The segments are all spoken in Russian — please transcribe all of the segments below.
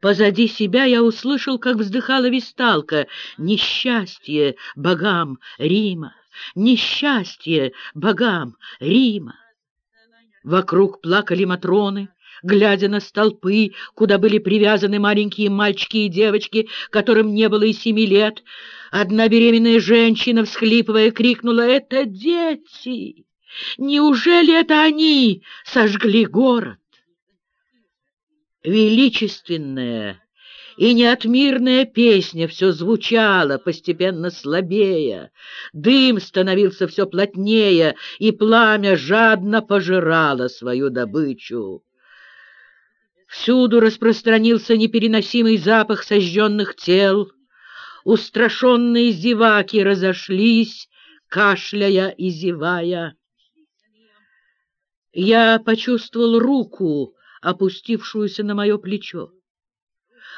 Позади себя я услышал, как вздыхала висталка. «Несчастье богам Рима! Несчастье богам Рима!» Вокруг плакали матроны, глядя на столпы, куда были привязаны маленькие мальчики и девочки, которым не было и семи лет. Одна беременная женщина, всхлипывая, крикнула «Это дети! Неужели это они сожгли город?» Величественная и неотмирная песня все звучала, постепенно слабея. Дым становился все плотнее, и пламя жадно пожирало свою добычу. Всюду распространился непереносимый запах сожженных тел. Устрашенные зеваки разошлись, кашляя и зевая. Я почувствовал руку, опустившуюся на мое плечо.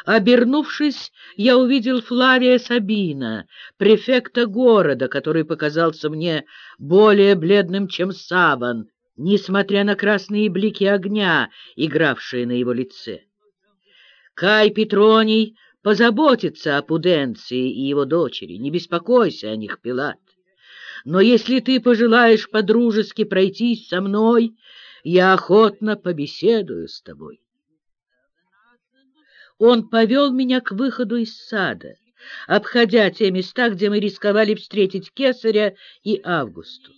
Обернувшись, я увидел Флавия Сабина, префекта города, который показался мне более бледным, чем саван, несмотря на красные блики огня, игравшие на его лице. Кай Петроний позаботится о Пуденции и его дочери, не беспокойся о них, Пилат. Но если ты пожелаешь подружески пройтись со мной, я охотно побеседую с тобой. Он повел меня к выходу из сада, обходя те места, где мы рисковали встретить Кесаря и Августу.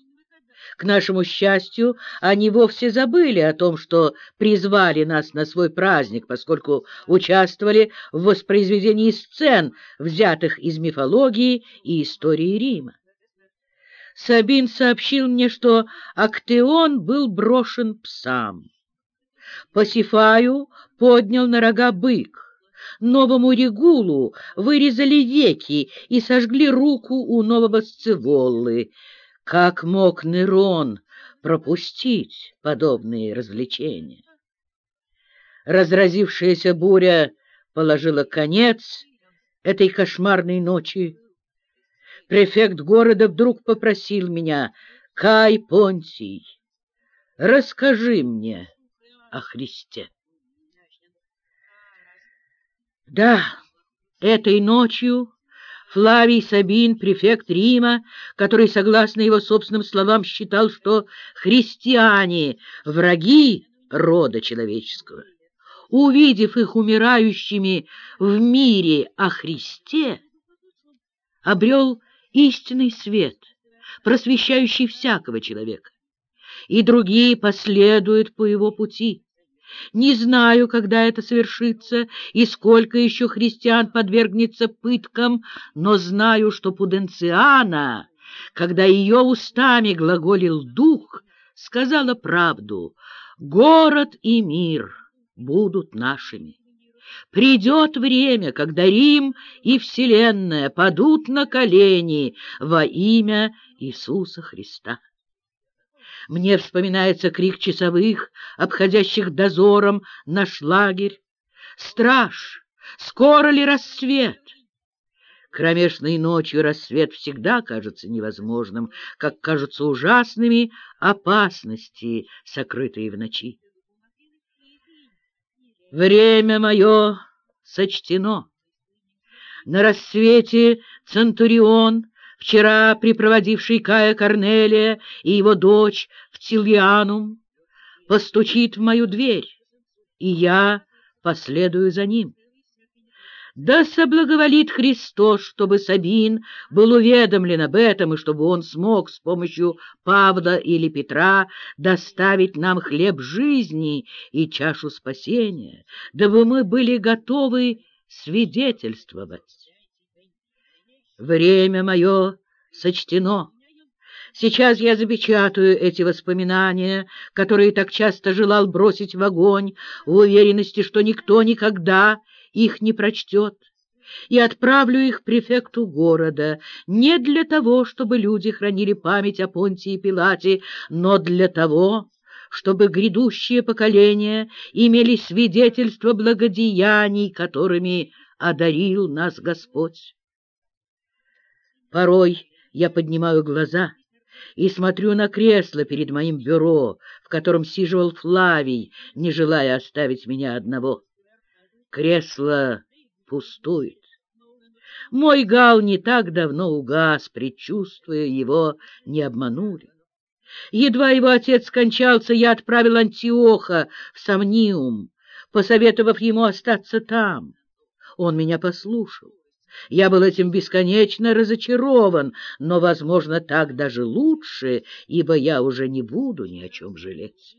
К нашему счастью, они вовсе забыли о том, что призвали нас на свой праздник, поскольку участвовали в воспроизведении сцен, взятых из мифологии и истории Рима. Сабин сообщил мне, что Актеон был брошен псам. Пасифаю поднял на рога бык. Новому Регулу вырезали веки и сожгли руку у нового Сцеволлы. Как мог Нерон пропустить подобные развлечения? Разразившаяся буря положила конец этой кошмарной ночи. Префект города вдруг попросил меня, «Кай Понтий, расскажи мне о Христе». Да, этой ночью Флавий Сабин, префект Рима, который, согласно его собственным словам, считал, что христиане — враги рода человеческого, увидев их умирающими в мире о Христе, обрел истинный свет, просвещающий всякого человека, и другие последуют по его пути. Не знаю, когда это совершится и сколько еще христиан подвергнется пыткам, но знаю, что Пуденциана, когда ее устами глаголил дух, сказала правду. Город и мир будут нашими. Придет время, когда Рим и Вселенная падут на колени во имя Иисуса Христа. Мне вспоминается крик часовых, обходящих дозором наш лагерь. «Страж! Скоро ли рассвет?» Кромешной ночью рассвет всегда кажется невозможным, как кажутся ужасными опасности, сокрытые в ночи. Время мое сочтено. На рассвете Центурион вчера припроводивший Кая Корнелия и его дочь в Тильянум, постучит в мою дверь, и я последую за ним. Да соблаговолит Христос, чтобы Сабин был уведомлен об этом, и чтобы он смог с помощью Павла или Петра доставить нам хлеб жизни и чашу спасения, дабы мы были готовы свидетельствовать. Время мое сочтено. Сейчас я запечатаю эти воспоминания, которые так часто желал бросить в огонь, в уверенности, что никто никогда их не прочтет, и отправлю их префекту города не для того, чтобы люди хранили память о Понтии Пилате, но для того, чтобы грядущие поколения имели свидетельство благодеяний, которыми одарил нас Господь. Порой я поднимаю глаза и смотрю на кресло перед моим бюро, в котором сиживал Флавий, не желая оставить меня одного. Кресло пустует. Мой гал не так давно угас, предчувствуя его, не обманули. Едва его отец скончался, я отправил Антиоха в Сомниум, посоветовав ему остаться там. Он меня послушал. Я был этим бесконечно разочарован, но, возможно, так даже лучше, ибо я уже не буду ни о чем жалеть.